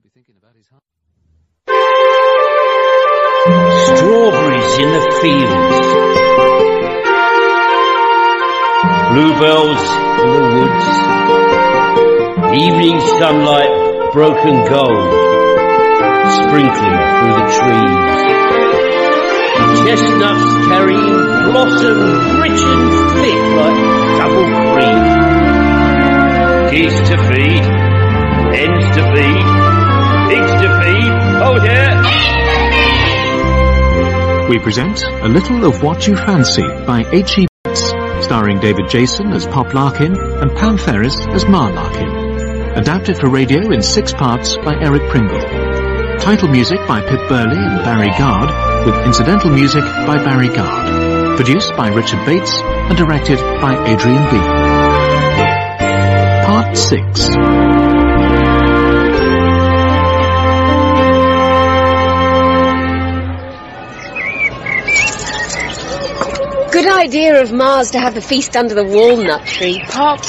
should be thinking about his heart. Strawberries in the fields. Bluebells in the woods. Evening sunlight, broken gold, sprinkling through the trees. Chestnuts carrying blossom rich and thick like double cream. Geese to feed, hens to feed, pigs to feed. Oh. We present A Little of What You Fancy by H.E. Bates, starring David Jason as Pop Larkin and Pam Ferris as Ma Larkin. Adapted for radio in six parts by Eric Pringle. Title music by Pip Burley and Barry Guard, with incidental music by Barry Guard. Produced by Richard Bates and directed by Adrian B. Part 6 Good idea of Mars to have the feast under the walnut tree. Pop,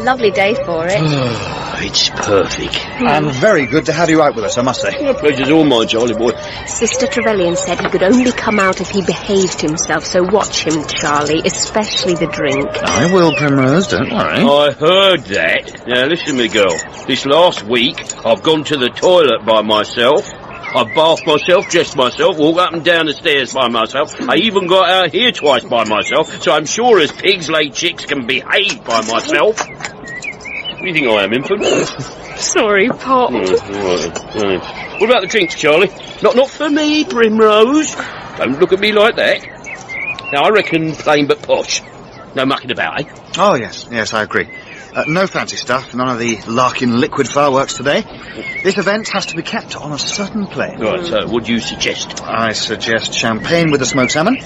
lovely day for it. Oh, it's perfect. And very good to have you out with us, I must say. The pleasure's all mine, Charlie boy. Sister Trevelyan said he could only come out if he behaved himself, so watch him, Charlie, especially the drink. I will, Primrose, don't worry. I heard that. Now listen, to me girl. This last week, I've gone to the toilet by myself. I bathed myself, dressed myself, walked up and down the stairs by myself. I even got out here twice by myself, so I'm sure as pigs lay chicks can behave by myself. What do you think I am, infant? Sorry, Pop. Hmm, right, right. What about the drinks, Charlie? Not not for me, Primrose. Don't look at me like that. Now, I reckon plain but posh. No mucking about, eh? Oh, yes, yes, I agree. Uh, no fancy stuff, none of the Larkin liquid fireworks today. This event has to be kept on a certain plane. Right, so what do you suggest? I suggest champagne with the smoked salmon,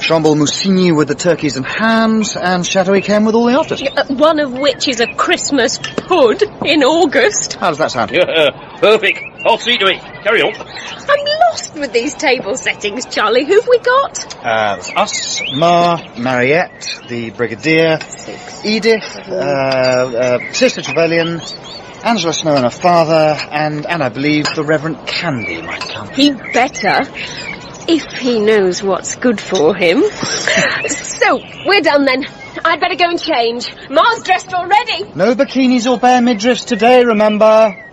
Chambolle Musigny with the turkeys and hams, and Chateau Yquem with all the otters. Uh, One of which is a Christmas pud in August. How does that sound? Yeah, perfect. I'll see to it. Carry on. I'm lost with these table settings, Charlie. Who've we got? Uh, there's us, Ma, Mariette, the Brigadier, Edith, uh, uh, Sister Trevelyan, Angela Snow and her father, and, and I believe the Reverend Candy might come. He better. If he knows what's good for him. so, we're done then. I'd better go and change. Ma's dressed already. No bikinis or bare midriffs today, remember?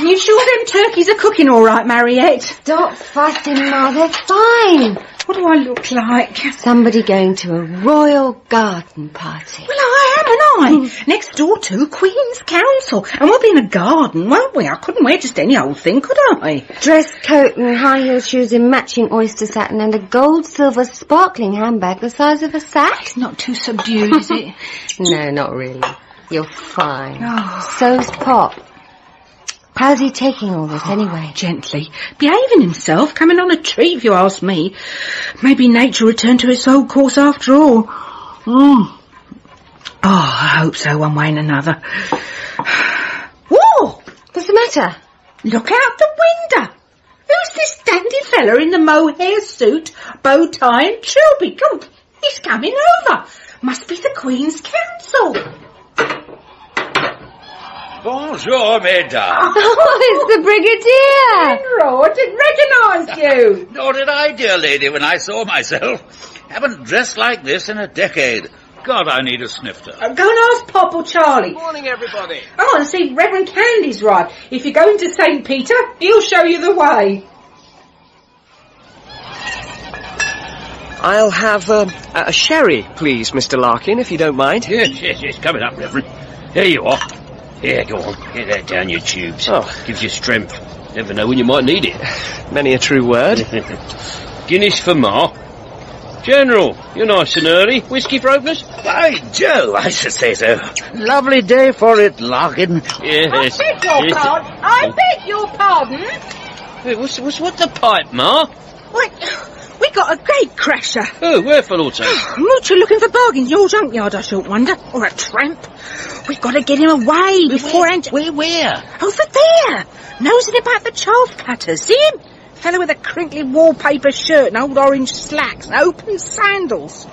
You sure them turkeys are cooking all right, Mariette? Stop fussing, Ma. They're fine. What do I look like? Somebody going to a royal garden party. Well, I am, and I. Hmm. Next door to Queen's Counsel. And we'll be in a garden, won't we? I couldn't wear just any old thing, could I? Dress coat and high heel shoes in matching oyster satin and a gold silver sparkling handbag the size of a sack. It's not too subdued, is it? No, not really. You're fine. Oh. So's Pop. How's he taking all this anyway? Gently. Behaving himself, coming on a treat if you ask me. Maybe nature returned to its old course after all. Mm. Oh, I hope so one way and another. Whoa! What's the matter? Look out the window! Who's this dandy fella in the mohair suit, bow tie and trilby? Come, he's coming over. Must be the Queen's Counsel. Bonjour, mesdames. Oh, it's the Brigadier! Enro, I didn't recognise you. Nor did I, dear lady, when I saw myself. Haven't dressed like this in a decade. God, I need a snifter. Uh, Go and ask Pop or Charlie. Good Morning, everybody. Oh, and see Reverend Candy's right. If you're going to St. Peter, he'll show you the way. I'll have um, a sherry, please, Mr. Larkin, if you don't mind. Yes, yes, yes. Coming up, Reverend. Here you are. Here, go on. Get that down your tubes. Oh. Gives you strength. Never know when you might need it. Many a true word. Guinness for Ma. General, you're nice and early. Whiskey for openers? By Joe, I should say so. Lovely day for it, Larkin. Yes. I beg your yes. pardon. I beg your pardon. Wait, what's, what's what the pipe, Ma? What? Got a gate crasher. Oh, where for sake? Moocher looking for bargains in your junkyard, I shouldn't wonder. Or a tramp. We've got to get him away before Aunt... Where, where? Oh, Over there. Nosing about the chaff cutters. See him? Fellow with a crinkly wallpaper shirt and old orange slacks and open sandals.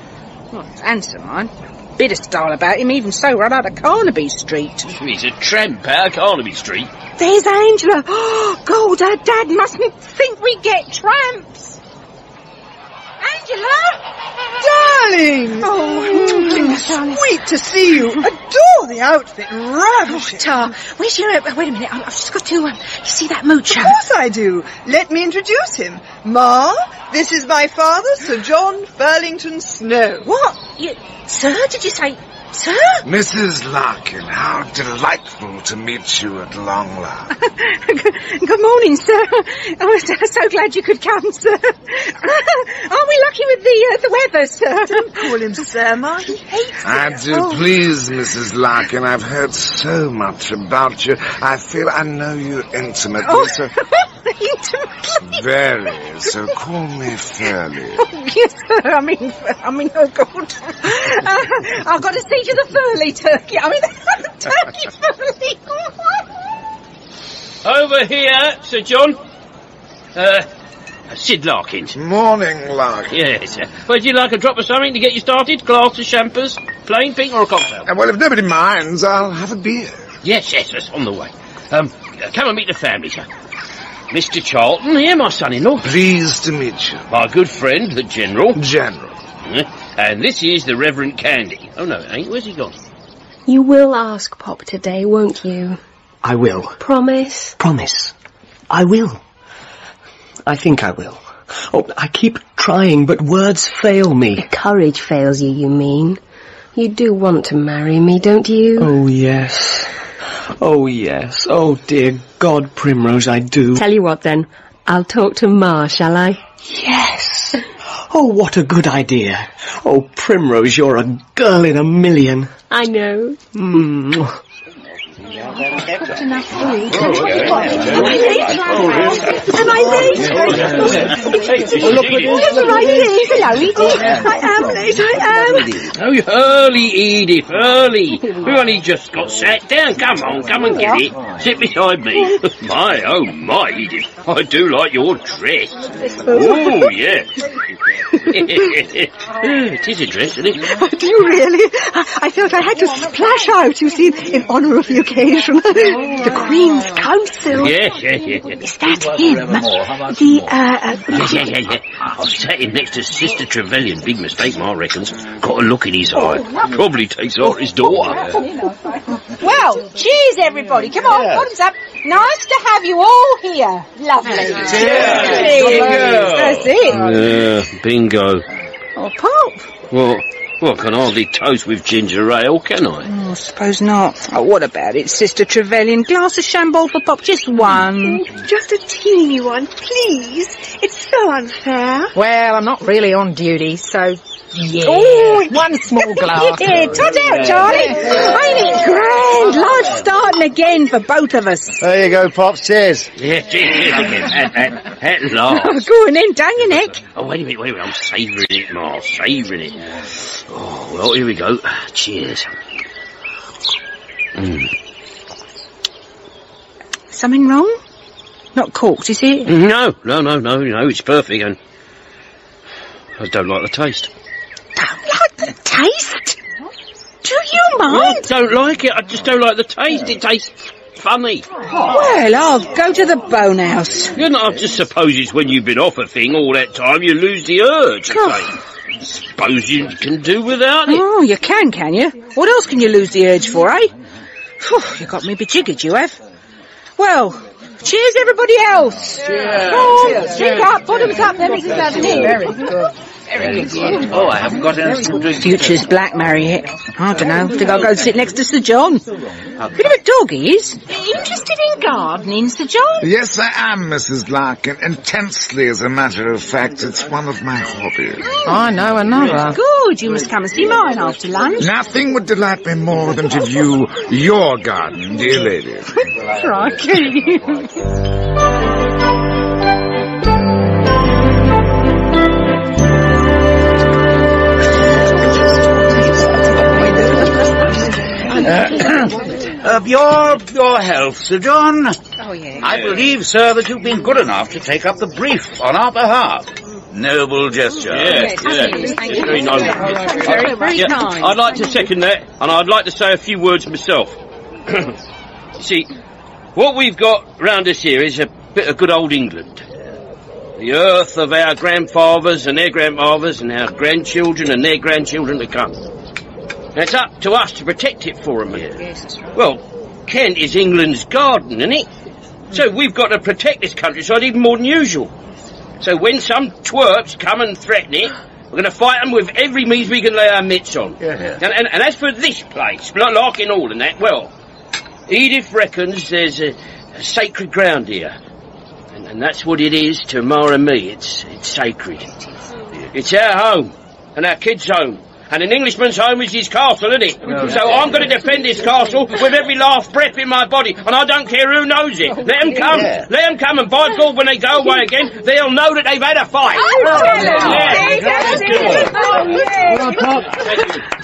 It's handsome, mine. bit of style about him, even so, right out of Carnaby Street. He's a tramp out of Carnaby Street. There's Angela. Oh, God, her dad mustn't think we get tramps. Angela? Darling! Oh, Sweet to see you. Adore the outfit. Ravishing. Tar, where's your... Uh, wait a minute, I've just got to... Um, see that moocher? Of course I do. Let me introduce him. Ma, this is my father, Sir John Burlington Snow. What? You, sir, did you say... Sir? Mrs. Larkin, how delightful to meet you at long last. Good morning, sir. Oh, so so glad you could come, sir. Are we lucky with the uh, the weather, sir? Don't call him Sir, Ma. He hates I it. do Oh. please, Mrs. Larkin. I've heard so much about you. I feel I know you intimately, Oh, so intimately. very. So call me Fairly. Yes, sir. I mean, I mean, oh God. Uh, I've got to see to the furley turkey. I mean, turkey furley. Over here, Sir John. Uh, Sid Larkins. Morning, Larkin. Yes. Uh, would you like a drop of something to get you started? Glass of champers? Plain pink or a cocktail? Uh, Well, if nobody minds, I'll have a beer. Yes, yes, that's on the way. Um, come and meet the family, sir. Mr. Charlton here, my son-in-law. Pleased to meet you. My good friend, the General. General. Eh, And this is the Reverend Candy. Oh, no, it ain't. Where's he gone? You will ask Pop today, won't you? I will. Promise? Promise. I will. I think I will. Oh, I keep trying, but words fail me. Courage fails you, you mean. You do want to marry me, don't you? Oh, yes. Oh, yes. Oh, dear God, Primrose, I do. Tell you what then, I'll talk to Ma, shall I? Yes. Oh, what a good idea. Oh, Primrose, you're a girl in a million. I know. Mm. Am I late? Yes, right, Edith. Hello, Edith. I am late, I am. Oh, early, Edith, early. We only just got sat down. Come on, come and get it. Sit beside me. my, oh my, Edith. I do like your dress. Oh, yeah. it is a dress, isn't it? Do you really? I, I felt I had to splash out, you see, in honour of the occasion. the Queen's Counsel. Yes, yes, yes. yes. Is that him? The, uh, uh, Yeah, yeah, yeah, yeah. I sat him next to Sister Trevelyan. Big mistake, Ma reckons. Got a look in his eye. Probably takes after his daughter. Well, cheers, everybody. Come on, bottoms up. Nice to have you all here. Lovely. Cheers. That's it. Yeah, bingo. Oh, Pop. Well, well, I can hardly toast with ginger ale, can I? Oh, I suppose not. Oh, what about it, Sister Trevelyan? Glass of Chambolle for Pop, just one. just a teeny one, please. It's so unfair. Well, I'm not really on duty, so yeah. Oh, one small glass. Yeah, tot out, Charlie. Ain't it grand? Life's starting again for both of us. There you go, Pops. Cheers. Yeah, cheers, cheers again. At, at, at last. Go on then, dang your neck. Oh, wait a minute, wait a minute. I'm savouring it, Ma. Savouring it. Oh, well, here we go. Cheers. Mm. Something wrong? Not corked, is it? No, no, no, no, no. It's perfect, and I don't like the taste. Don't like the taste? Do you mind? I don't like it. I just don't like the taste. It tastes funny. Well, I'll go to the bone house. You know, I just suppose it's when you've been off a thing all that time you lose the urge. I. Suppose you can do without it. Oh, you can, can you? What else can you lose the urge for, eh? Phew, you got me bejiggered, you have. Well, cheers everybody else. Cheers. Oh, drink up, bottoms up, then Mrs. Avenue. Very good. Oh, I haven't got anything to drink. Future's black, Mariette. I don't know. Think I'll go and sit next to Sir John. Bit of a dog he is. Interested in gardening, Sir John? Yes, I am, Mrs. Larkin. Intensely, as a matter of fact. It's one of my hobbies. I know another. Good, you must come and see mine after lunch. Nothing would delight me more than to view your garden, dear lady. Crikey. Uh, of your, your health, Sir John. Oh, yeah. I believe, sir, that you've been good enough to take up the brief on our behalf. Noble gesture. Uh, yeah, yeah. It's very noble. Very, very Yeah, kind. I'd like to second that, and I'd like to say a few words myself. see, what we've got round us here is a bit of good old England. The earth of our grandfathers and their grandfathers and our grandchildren and their grandchildren to come. It's up to us to protect it for them. Well, Kent is England's garden, isn't it? So we've got to protect this countryside even more than usual. So when some twerps come and threaten it, we're going to fight them with every means we can lay our mitts on. And, and, and as for this place, like Larkin Hall and that, well, Edith reckons there's a, a sacred ground here. And, and that's what it is to Ma and me. It's, it's sacred. It's our home, and our kids' home. And an Englishman's home is his castle, isn't it? So I'm going to defend this castle with every last breath in my body, and I don't care who knows it. Let them come. Yeah. Let them come, and by God, when they go away again, they'll know that they've had a fight.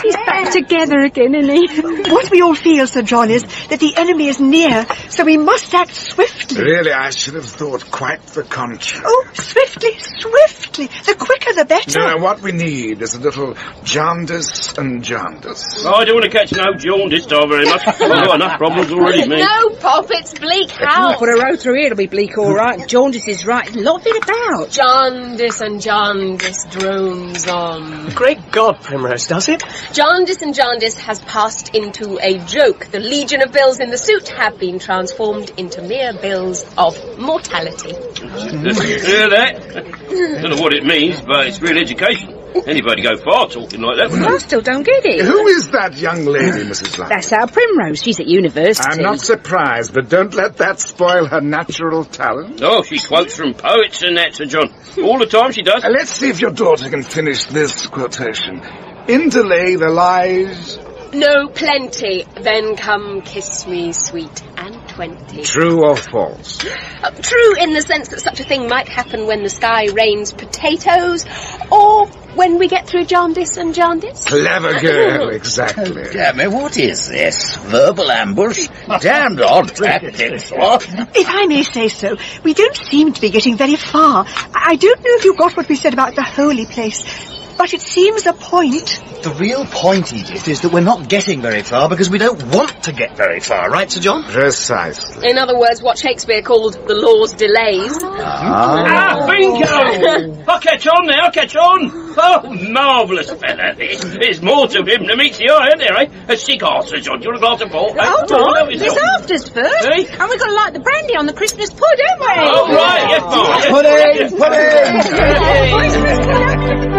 He's back together again, isn't he? What we all feel, Sir John, is that the enemy is near, so we must act swiftly. Really, I should have thought quite the contrary. Oh, swiftly, swiftly. The quicker the better. Now, what we need is a little Jarndyce and Jarndyce. Oh, I don't want to catch no jaundice, Dar, very much. I've got enough problems already, me. No, Pop, it's bleak house. put a row through here, it'll be bleak all right. Jaundice is right. A lot of it about. Jarndyce and Jarndyce drones on. Great God, Primrose, does it? Jarndyce and Jarndyce has passed into a joke. The legion of bills in the suit have been transformed into mere bills of mortality. Hear that? don't know what it means, but it's real education. Anybody go far talking like that, wouldn't I still don't get it. Who is that young lady, Mrs. Lyon? That's our Primrose. She's at university. I'm not surprised, but don't let that spoil her natural talent. Oh, she quotes from poets and that, Sir John. All the time she does. Uh, let's see if your daughter can finish this quotation. Interlay the lies, No, plenty. Then come kiss me, sweet and twenty. true or false. Uh, true in the sense that such a thing might happen when the sky rains potatoes, or when we get through Jarndyce and Jarndyce. Clever girl, exactly. Damn me, what is this? Verbal ambush? Damned odd tactics, what? If I may say so, we don't seem to be getting very far. I I don't know if you got what we said about the holy place, but it seems a point. The real point, Edith, is that we're not getting very far because we don't want to get very far, right, Sir John? Precisely. In other words, what Shakespeare called the law's delays. Ah, bingo! I'll catch on now, I'll catch on. Oh, marvellous fella, this. There's more to him than meets the eye, isn't there, eh? A cigar, Sir John. Do you want a glass of port? eh? Hold Oh, on, no, it's it's not. afters first. Hey? And we've got to light the brandy on the Christmas pud, haven't we? Oh, right, yes, Mark. Pudding, pudding!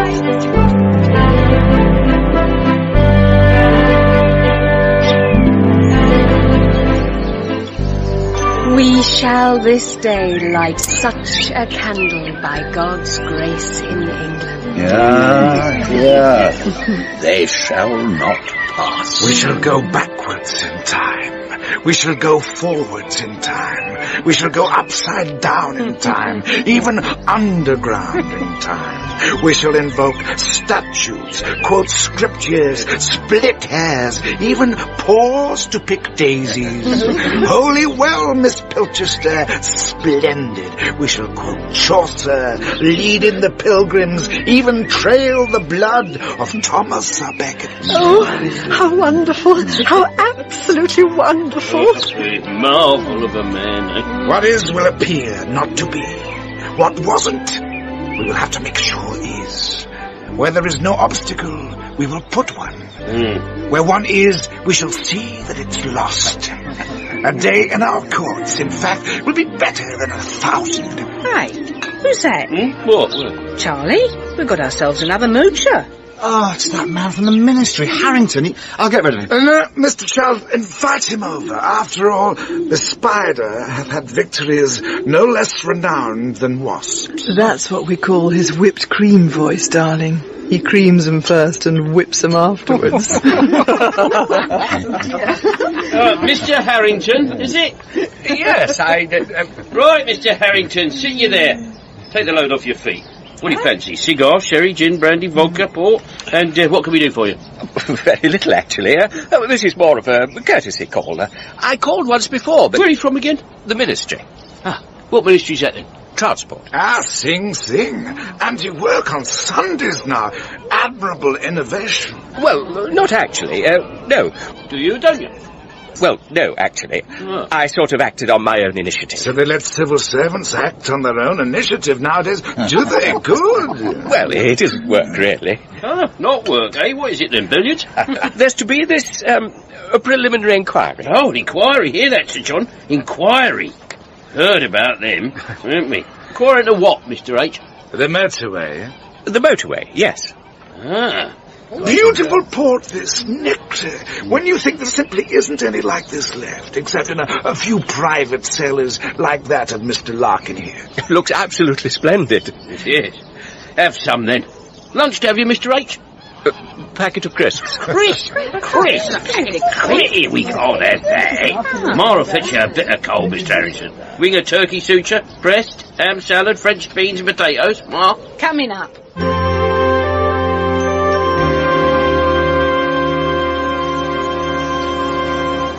shall this day light such a candle by God's grace in England. Yeah, yeah. they shall not pass. We shall go backwards in time. We shall go forwards in time. We shall go upside down in time. Even underground in time. We shall invoke statues, quote scriptures, split hairs, even pause to pick daisies. Holy well, Miss Pilchester, splendid. We shall quote Chaucer, lead in the pilgrims, even trail the blood of Thomas à Becket. Oh, how wonderful. How absolutely wonderful. A marvel of a man, eh? What is will appear not to be. What wasn't, we will have to make sure is. Where there is no obstacle, we will put one. Mm. Where one is, we shall see that it's lost. A day in our courts, in fact, will be better than a thousand. Hey, who's that? Hmm? What? What? Charlie, we've got ourselves another moocher. Oh, it's that man from the ministry, Harrington. He, I'll get rid of him. Uh, no, Mr. Charles, invite him over. After all, the spider hath had victories no less renowned than wasps. That's what we call his whipped cream voice, darling. He creams them first and whips them afterwards. Uh, Mr. Harrington, is it? Yes, I. Uh, Right, Mr. Harrington, sit you there. Take the load off your feet. What do you fancy? Cigar, sherry, gin, brandy, vodka, port? And uh, what can we do for you? Very little, actually. Uh, oh, this is more of a courtesy call. Uh, I called once before, but... Where are you from again? The ministry. Ah, What ministry's that then? Transport. Ah, Sing Sing. And you work on Sundays now. Admirable innovation. Well, not actually. Uh, no. Do you, don't you? Well, no, actually. I sort of acted on my own initiative. So they let civil servants act on their own initiative nowadays. Do they? Good. Well, it isn't work, really. Ah, not work, eh? What is it then, billiards? There's to be this, um, a preliminary inquiry. Oh, an inquiry. Hear that, Sir John? Inquiry. Heard about them, haven't we? Inquiry into what, Mr H? The motorway. The motorway, yes. Ah. Beautiful port, this nectar. When you think there simply isn't any like this left, except in a, a few private cellars like that of Mr. Larkin here. Looks absolutely splendid. Yes. Have some then. Lunch to have you, Mr H? packet of crisps. Crisp? Crisp? Critty, we can't that, eh? Mara fetch you a bit of coal, Mr Harrison. Wing of turkey suture, breast, ham salad, French beans and potatoes. Ma? Coming up.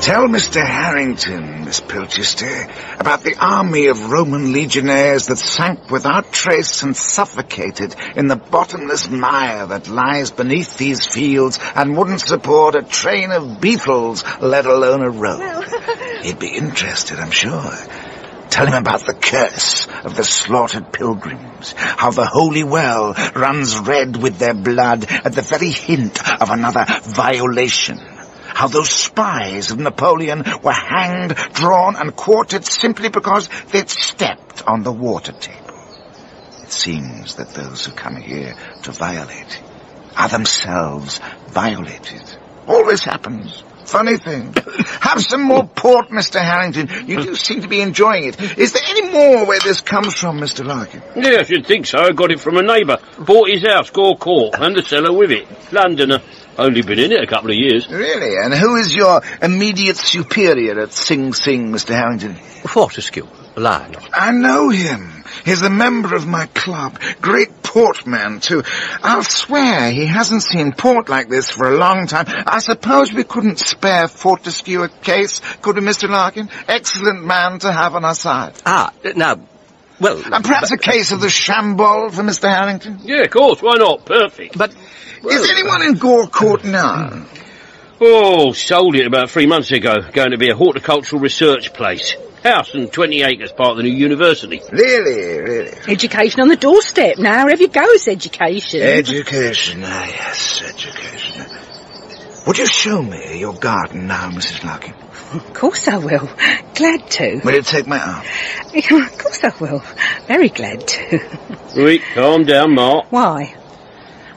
Tell Mr. Harrington, Miss Pilchester, about the army of Roman legionnaires that sank without trace and suffocated in the bottomless mire that lies beneath these fields and wouldn't support a train of beetles, let alone a road. He'd be interested, I'm sure. Tell him about the curse of the slaughtered pilgrims, how the holy well runs red with their blood at the very hint of another violation how those spies of Napoleon were hanged, drawn, and quartered simply because they'd stepped on the water table. It seems that those who come here to violate are themselves violated. Always happens. Funny thing. Have some more port, Mr. Harrington. You do seem to be enjoying it. Is there any more where this comes from, Mr. Larkin? Yeah, I should think so. I got it from a neighbour. Bought his house, Gore Court, and the cellar with it. Londoner. Only been in it a couple of years. Really? And who is your immediate superior at Sing Sing, Mr. Harrington? Fortescue. Lionel. I know him. He's a member of my club. Great portman, too. I'll swear he hasn't seen port like this for a long time. I suppose we couldn't spare Fortescue a case, could we, Mr. Larkin? Excellent man to have on our side. Ah, now, well... And perhaps a case of the Chambolle for Mr. Harrington? Yeah, of course. Why not? Perfect. But... Is anyone in Gore Court now? Oh, sold it about three months ago. Going to be a horticultural research place. House and 20 acres part of the new university. Really, really. Education on the doorstep now. Wherever you go, it's education. Education, ah yes, education. Would you show me your garden now, Mrs. Larkin? Of course I will. Glad to. Will you take my arm? of course I will. Very glad to. Wait, calm down, Mark. Why?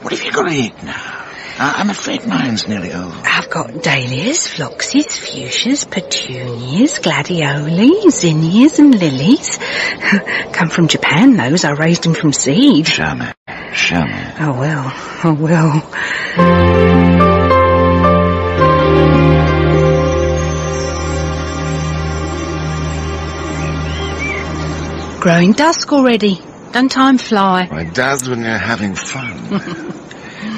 What have you got to eat now? Uh, I'm afraid mine's nearly over. I've got dahlias, phloxes, fuchsias, petunias, gladioli, zinnias and lilies. Come from Japan, those. I raised them from seed. Show me. Show me. Oh, well. Oh, well. Growing dusk already. Don't time fly? Well, it does when you're having fun.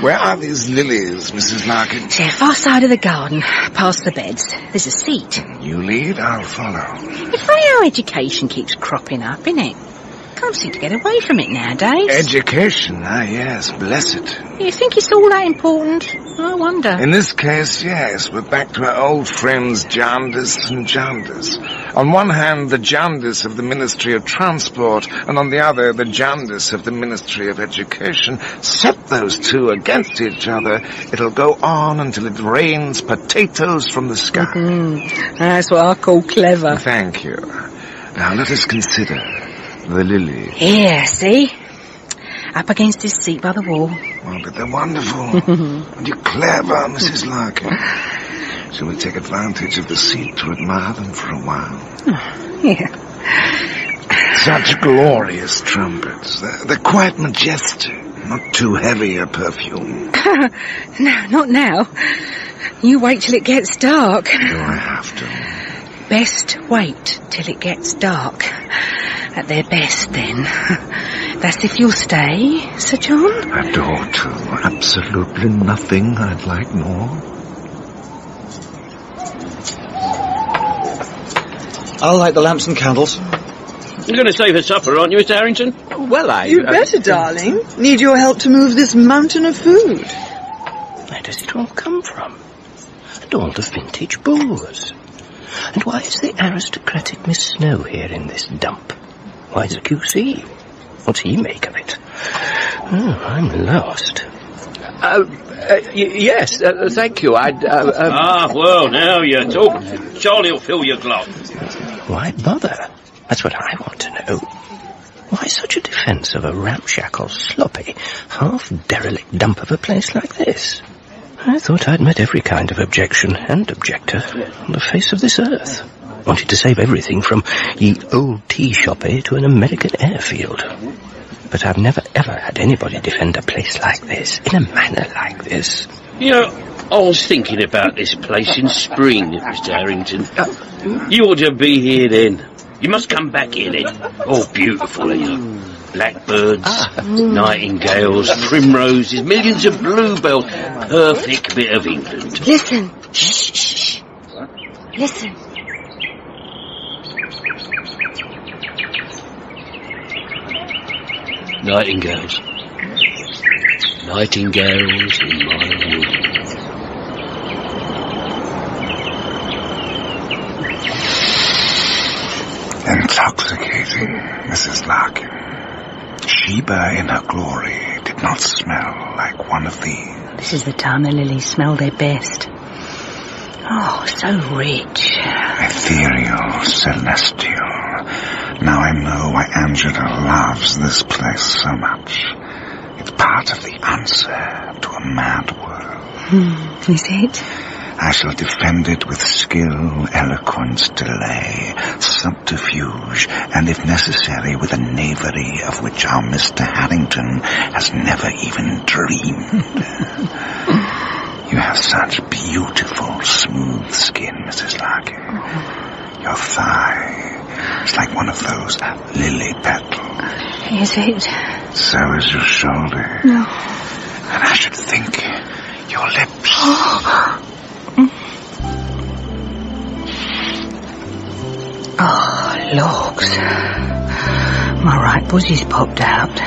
Where are these lilies, Mrs. Larkin? They're far side of the garden, past the beds. There's a seat. You lead, I'll follow. It's funny how education keeps cropping up, isn't it? Can't seem to get away from it nowadays. Education, ah yes, bless it. you think it's all that important? I wonder. In this case, yes, we're back to our old friends Jarndyce and Jarndyce. On one hand, the Jarndyce of the Ministry of Transport, and on the other, the Jarndyce of the Ministry of Education. Set those two against each other, it'll go on until it rains potatoes from the sky. Mm, that's what I call clever. Thank you. Now let us consider the lily. Here, see? Up against his seat by the wall. Oh, but they're wonderful. and you're clever, Mrs. Larkin. Shall we take advantage of the seat to admire them for a while? Yeah. Such glorious trumpets. They're, they're quite majestic. Not too heavy a perfume. no, not now. You wait till it gets dark. Do I have to? Best wait till it gets dark. At their best, then. That's if you'll stay, Sir John. I don't. Absolutely nothing I'd like more. I'll light the lamps and candles. You're going to save her supper, aren't you, Mr. Harrington? Well, I... You uh, better, darling. Need your help to move this mountain of food. Where does it all come from? And all the vintage booze. And why is the aristocratic Miss Snow here in this dump? Why is the QC? What's he make of it? Oh, I'm lost. Uh, uh, y- yes, uh, thank you. I'd... Uh, uh, Ah, well, now you're talking. Charlie will fill your glove. Why bother? That's what I want to know. Why such a defence of a ramshackle, sloppy, half derelict dump of a place like this? I thought I'd met every kind of objection and objector on the face of this earth. Wanted to save everything from ye old tea shoppy to an American airfield. But I've never ever had anybody defend a place like this, in a manner like this. You know, I was thinking about this place in spring, Mr. Harrington. You ought to be here then. You must come back here then. Oh, beautiful. Blackbirds, ah. nightingales, primroses, millions of bluebells. Perfect bit of England. Listen. Shh, shh, shh. Listen. Nightingales. Nightingales in my wood. Intoxicating, Mrs. Larkin. Sheba in her glory did not smell like one of these. This is the time the lilies smell their best. Oh, so rich. Ethereal, celestial. Now I know why Angela loves this place so much. It's part of the answer to a mad world. Hmm, is it? I shall defend it with skill, eloquence, delay, subterfuge, and if necessary with a knavery of which our Mr. Harrington has never even dreamed. you have such beautiful, smooth skin, Mrs. Larkin. Your thigh is like one of those lily petals. Is it? So is your shoulder. No. And I should think your lips. Oh, Ah, looks. My right pussy's popped out.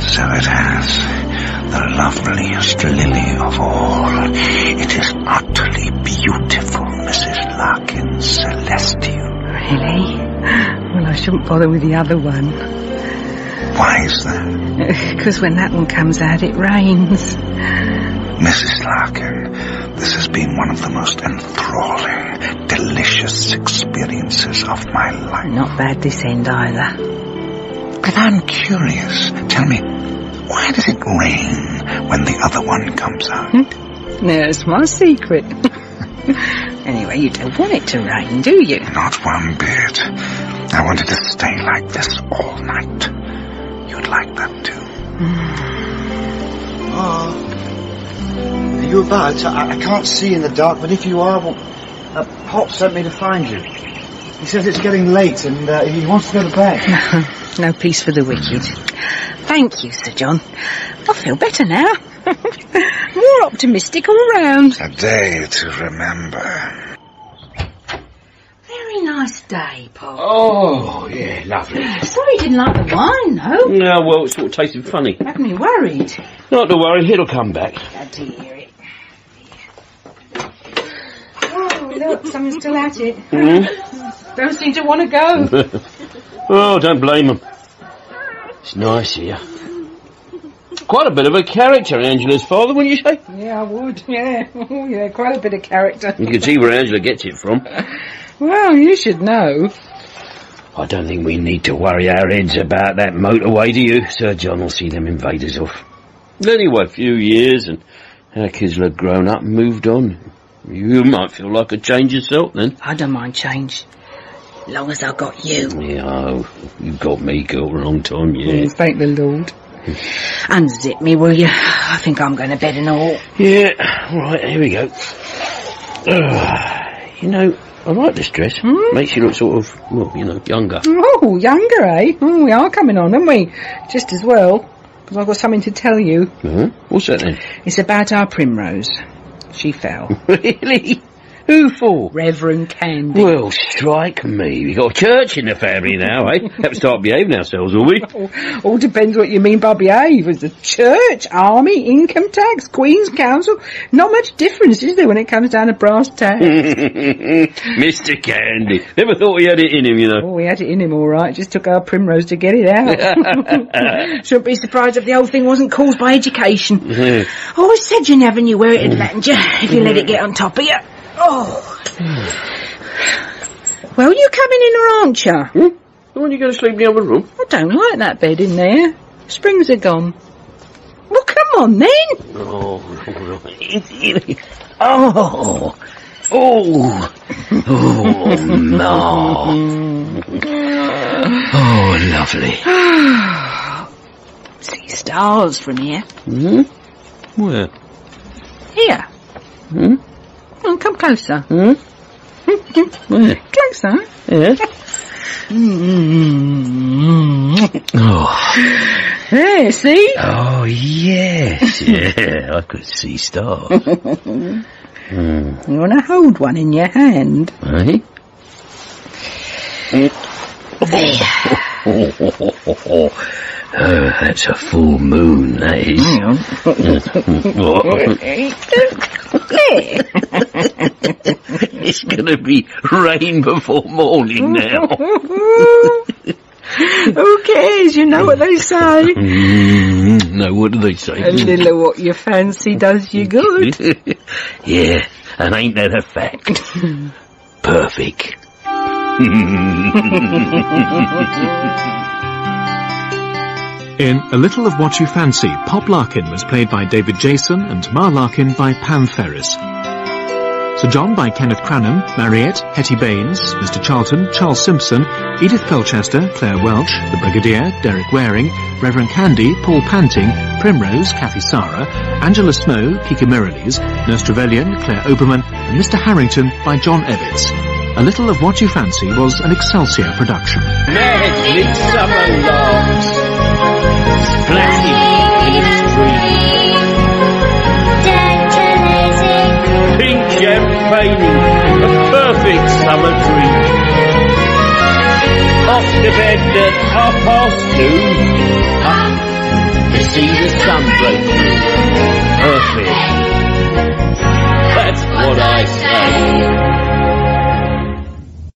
So it has. The loveliest lily of all. It is utterly beautiful, Mrs. Larkin Celestial. Really? Well, I shouldn't bother with the other one. Why is that? Because when that one comes out, it rains. Mrs. Larkin, this has been one of the most enthralling, delicious experiences of my life. Not bad this end either. But I'm curious. Tell me, why does it rain when the other one comes out? Hmm? There's my secret. anyway, you don't want it to rain, do you? Not one bit. I wanted to stay like this all night. You'd like that too. Oh. Are you about? I, I can't see in the dark, but if you are, well, uh, Pop sent me to find you. He says it's getting late and uh, he wants to go to bed. no peace for the wicked. Thank you, Sir John. I feel better now. More optimistic all round. A day to remember. Very nice day, Pop. Oh, yeah, lovely. Sorry you didn't like the wine, though. No, well, it sort of tasted funny. Had me worried. Not to worry, it'll come back. Glad to hear it. Oh, look, someone's still at it. Hmm? Don't seem to want to go. oh, don't blame them. It's nice here. Quite a bit of a character, Angela's father, wouldn't you say? Yeah, I would, yeah. Oh, yeah, quite a bit of character. You can see where Angela gets it from. Well, you should know. I don't think we need to worry our heads about that motorway, do you? Sir John will see them invaders off. Anyway, a few years and our kids will have grown up and moved on. You might feel like a change yourself then. I don't mind change. Long as I got you. Yeah, oh, you got me, girl, a long time, yeah. Oh, thank the Lord. Unzip me, will you? I think I'm going to bed and all. Yeah, right, here we go. Ugh, you know, I like this dress. Hmm? Makes you look sort of, well, you know, younger. Oh, younger, eh? Oh, we are coming on, aren't we? Just as well. Because I've got something to tell you. Huh? What's that then? It's about our primrose. She fell. really? Who for? Reverend Candy. Well, strike me. We've got a church in the family now, eh? Have to start behaving ourselves, will we? All depends what you mean by behave. As the church, army, income tax, Queen's Counsel. Not much difference, is there, when it comes down to brass tacks? Mr. Candy. Never thought he had it in him, you know. Oh, we had it in him all right. Just took our primrose to get it out. Shouldn't be surprised if the whole thing wasn't caused by education. I always said you never knew where it'd land you if you let it get on top of you. Oh. well, you coming in aren't you? Hmm? When you going to sleep in the other room? I don't like that bed in there. Springs are gone. Well, come on then. Oh, right. Oh. Oh. Oh, no. Oh, lovely. See stars from here. Hmm? Where? Here. Hmm? Oh, come closer. Hmm? Closer. Yeah? Mm. Oh. There, see? Oh, yes. Yeah, I could see stars. Hmm. You want to hold one in your hand? Eh? Oh, that's a full moon, that is. it's going to be rain before morning now. Who cares? You know what they say. Mm, no, what do they say? A little of what you fancy does you good. yeah, and ain't that a fact? Perfect. In A Little of What You Fancy, Pop Larkin was played by David Jason and Ma Larkin by Pam Ferris. Sir John by Kenneth Cranham, Mariette, Hetty Baynes, Mr. Charlton, Charles Simpson, Edith Pilchester, Claire Welch, the Brigadier, Derek Waring, Reverend Candy, Paul Panting, Primrose, Kathy Sara, Angela Snow, Kiki Mirrlees, Nurse Trevelyan, Claire Oberman, and Mr. Harrington by John Evetts. A Little of What You Fancy was an Excelsior production. Mad midsummer larks, a perfect summer dream. Off to bed at half past up to see the sun break through. Perfect. That's what I say.